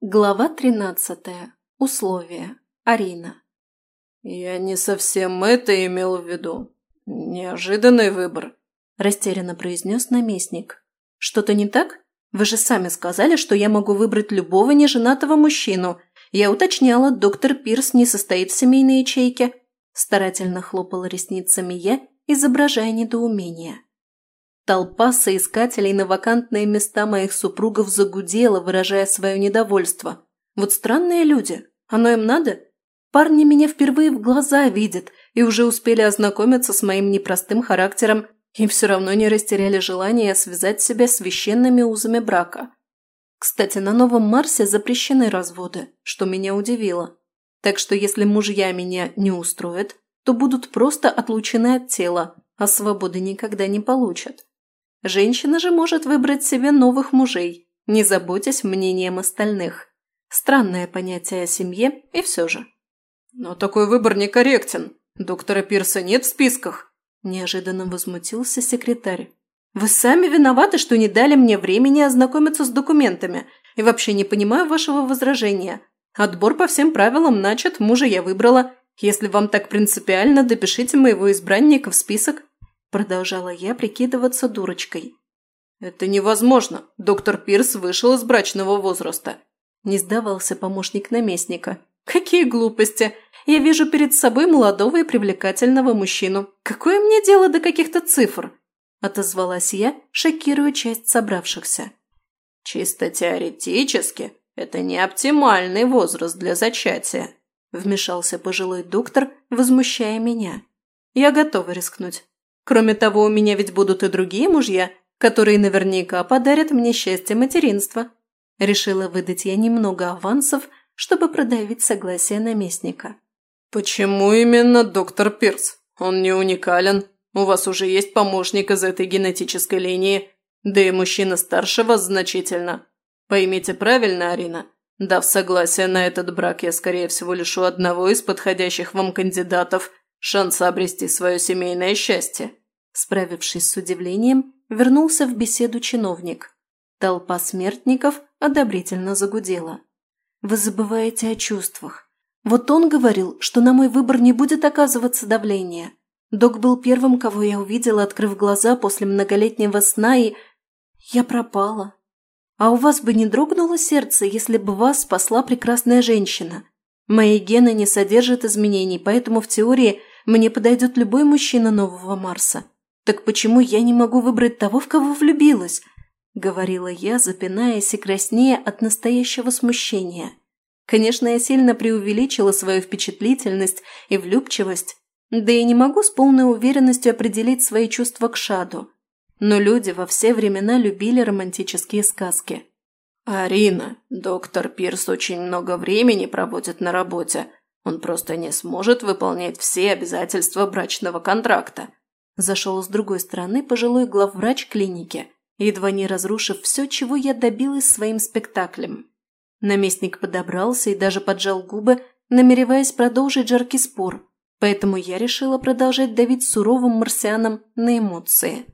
Глава тринадцатая. Условия. Арина. «Я не совсем это имел в виду. Неожиданный выбор», – растерянно произнес наместник. «Что-то не так? Вы же сами сказали, что я могу выбрать любого неженатого мужчину. Я уточняла, доктор Пирс не состоит в семейной ячейке». Старательно хлопала ресницами я, изображая недоумение. Толпа соискателей на вакантные места моих супругов загудела, выражая свое недовольство. Вот странные люди. Оно им надо? Парни меня впервые в глаза видят и уже успели ознакомиться с моим непростым характером и все равно не растеряли желание связать себя священными узами брака. Кстати, на Новом Марсе запрещены разводы, что меня удивило. Так что если мужья меня не устроят, то будут просто отлучены от тела, а свободы никогда не получат. Женщина же может выбрать себе новых мужей, не заботясь мнением остальных. Странное понятие о семье и все же. «Но такой выбор некорректен. Доктора Пирса нет в списках», – неожиданно возмутился секретарь. «Вы сами виноваты, что не дали мне времени ознакомиться с документами, и вообще не понимаю вашего возражения. Отбор по всем правилам начат, мужа я выбрала. Если вам так принципиально, допишите моего избранника в список, Продолжала я прикидываться дурочкой. «Это невозможно. Доктор Пирс вышел из брачного возраста». Не сдавался помощник наместника. «Какие глупости! Я вижу перед собой молодого и привлекательного мужчину. Какое мне дело до каких-то цифр?» Отозвалась я, шокируя часть собравшихся. «Чисто теоретически, это не оптимальный возраст для зачатия», вмешался пожилой доктор, возмущая меня. «Я готова рискнуть. Кроме того, у меня ведь будут и другие мужья, которые наверняка подарят мне счастье материнства. Решила выдать я немного авансов, чтобы продавить согласие наместника. «Почему именно доктор Пирс? Он не уникален. У вас уже есть помощник из этой генетической линии. Да и мужчина старше вас значительно. Поймите правильно, Арина. Дав согласие на этот брак, я, скорее всего, лишу одного из подходящих вам кандидатов шанса обрести свое семейное счастье. Справившись с удивлением, вернулся в беседу чиновник. Толпа смертников одобрительно загудела. «Вы забываете о чувствах. Вот он говорил, что на мой выбор не будет оказываться давление. Док был первым, кого я увидела, открыв глаза после многолетнего сна, и... Я пропала. А у вас бы не дрогнуло сердце, если бы вас спасла прекрасная женщина. Мои гены не содержат изменений, поэтому в теории мне подойдет любой мужчина нового Марса. «Так почему я не могу выбрать того, в кого влюбилась?» – говорила я, запинаясь и краснея от настоящего смущения. Конечно, я сильно преувеличила свою впечатлительность и влюбчивость, да и не могу с полной уверенностью определить свои чувства к Шаду. Но люди во все времена любили романтические сказки. «Арина, доктор Пирс очень много времени проводит на работе. Он просто не сможет выполнять все обязательства брачного контракта», Зашел с другой стороны пожилой главврач клиники, едва не разрушив все, чего я добилась своим спектаклем. Наместник подобрался и даже поджал губы, намереваясь продолжить жаркий спор, поэтому я решила продолжать давить суровым марсианам на эмоции.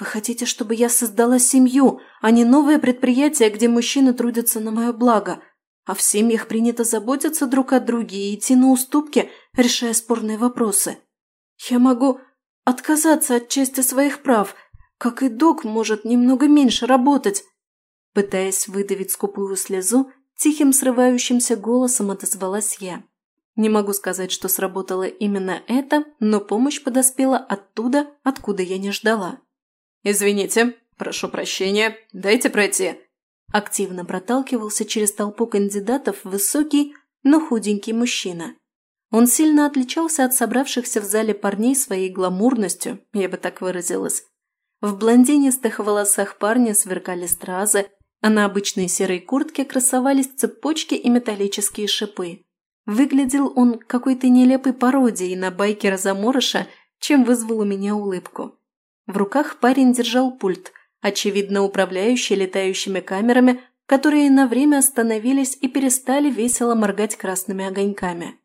«Вы хотите, чтобы я создала семью, а не новое предприятие, где мужчины трудятся на мое благо, а в семьях принято заботиться друг о друге и идти на уступки, решая спорные вопросы? Я могу отказаться от части своих прав, как и док может немного меньше работать. Пытаясь выдавить скупую слезу, тихим срывающимся голосом отозвалась я. Не могу сказать, что сработало именно это, но помощь подоспела оттуда, откуда я не ждала. «Извините, прошу прощения, дайте пройти». Активно проталкивался через толпу кандидатов высокий, но худенький мужчина. Он сильно отличался от собравшихся в зале парней своей гламурностью, я бы так выразилась. В блондинистых волосах парня сверкали стразы, а на обычной серой куртке красовались цепочки и металлические шипы. Выглядел он какой-то нелепой пародией на байкера Заморыша, чем вызвал у меня улыбку. В руках парень держал пульт, очевидно управляющий летающими камерами, которые на время остановились и перестали весело моргать красными огоньками.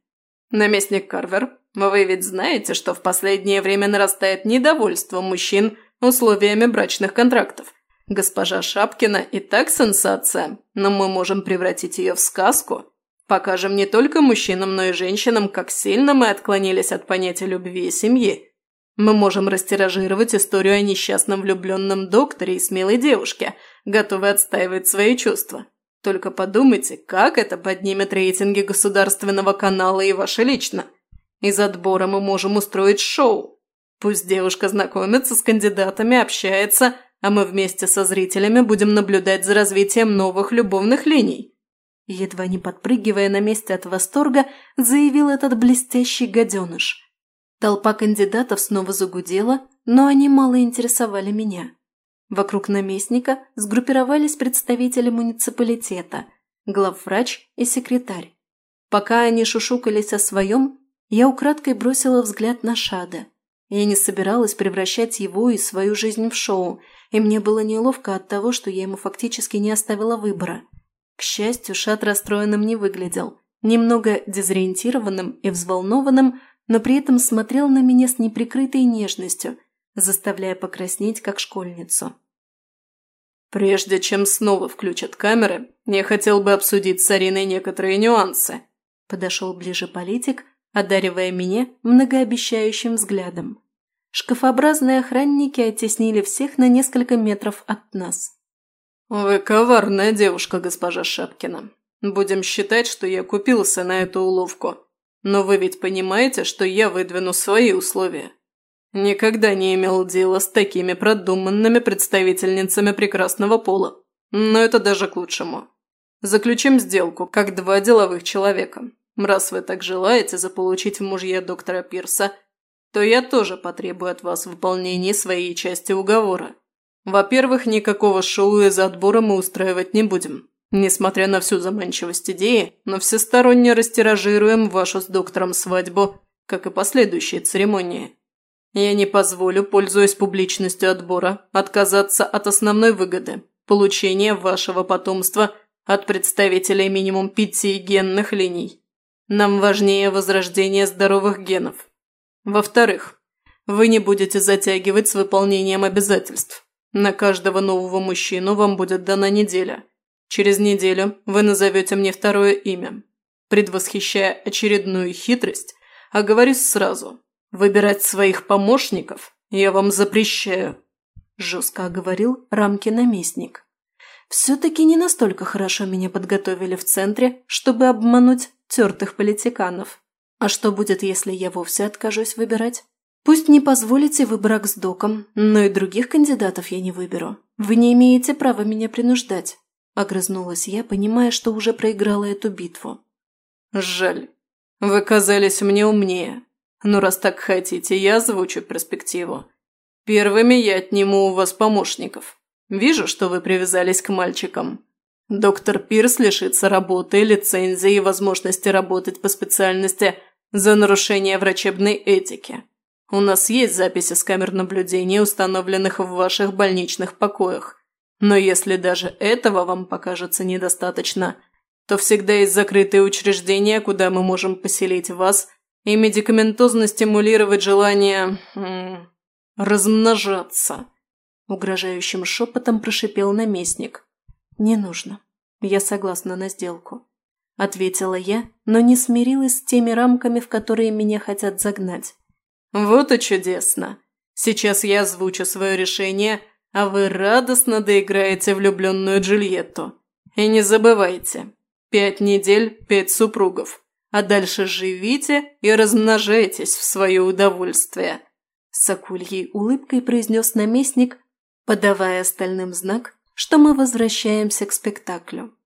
«Наместник Карвер, вы ведь знаете, что в последнее время нарастает недовольство мужчин условиями брачных контрактов. Госпожа Шапкина и так сенсация, но мы можем превратить ее в сказку. Покажем не только мужчинам, но и женщинам, как сильно мы отклонились от понятия любви и семьи. Мы можем растиражировать историю о несчастном влюбленном докторе и смелой девушке, готовой отстаивать свои чувства. Только подумайте, как это поднимет рейтинги государственного канала и ваше лично. Из отбора мы можем устроить шоу. Пусть девушка знакомится с кандидатами, общается, а мы вместе со зрителями будем наблюдать за развитием новых любовных линий. Едва не подпрыгивая на месте от восторга, заявил этот блестящий гаденыш. Толпа кандидатов снова загудела, но они мало интересовали меня. Вокруг наместника сгруппировались представители муниципалитета, главврач и секретарь. Пока они шушукались о своем, я украдкой бросила взгляд на Шада. Я не собиралась превращать его и свою жизнь в шоу, и мне было неловко от того, что я ему фактически не оставила выбора. К счастью, Шад расстроенным не выглядел. Немного дезориентированным и взволнованным, но при этом смотрел на меня с неприкрытой нежностью, заставляя покраснеть, как школьницу. «Прежде чем снова включат камеры, я хотел бы обсудить с Ариной некоторые нюансы», подошел ближе политик, одаривая меня многообещающим взглядом. Шкафообразные охранники оттеснили всех на несколько метров от нас. «Вы коварная девушка, госпожа Шапкина. Будем считать, что я купился на эту уловку. Но вы ведь понимаете, что я выдвину свои условия. Никогда не имел дела с такими продуманными представительницами прекрасного пола. Но это даже к лучшему. Заключим сделку, как два деловых человека. Раз вы так желаете заполучить в мужья доктора Пирса, то я тоже потребую от вас выполнения своей части уговора. Во-первых, никакого шоу из-за отбора мы устраивать не будем. Несмотря на всю заманчивость идеи, но всесторонне растиражируем вашу с доктором свадьбу, как и последующие церемонии. Я не позволю, пользуясь публичностью отбора, отказаться от основной выгоды – получения вашего потомства от представителей минимум пяти генных линий. Нам важнее возрождение здоровых генов. Во-вторых, вы не будете затягивать с выполнением обязательств. На каждого нового мужчину вам будет дана неделя – Через неделю вы назовете мне второе имя. Предвосхищая очередную хитрость, оговорюсь сразу. Выбирать своих помощников я вам запрещаю», – жестко оговорил рамки наместник. «Все-таки не настолько хорошо меня подготовили в центре, чтобы обмануть тертых политиканов. А что будет, если я вовсе откажусь выбирать? Пусть не позволите вы брак с доком, но и других кандидатов я не выберу. Вы не имеете права меня принуждать. – огрызнулась я, понимая, что уже проиграла эту битву. «Жаль. Вы казались мне умнее. Но раз так хотите, я озвучу перспективу. Первыми я отниму у вас помощников. Вижу, что вы привязались к мальчикам. Доктор Пирс лишится работы, лицензии и возможности работать по специальности за нарушение врачебной этики. У нас есть записи с камер наблюдения, установленных в ваших больничных покоях. Но если даже этого вам покажется недостаточно, то всегда есть закрытые учреждения, куда мы можем поселить вас и медикаментозно стимулировать желание... Размножаться. Угрожающим шепотом прошипел наместник. «Не нужно. Я согласна на сделку», – ответила я, но не смирилась с теми рамками, в которые меня хотят загнать. «Вот и чудесно. Сейчас я озвучу свое решение – а вы радостно доиграете влюбленную Джульетту. И не забывайте, пять недель – пять супругов, а дальше живите и размножайтесь в свое удовольствие», – с акульей улыбкой произнес наместник, подавая остальным знак, что мы возвращаемся к спектаклю.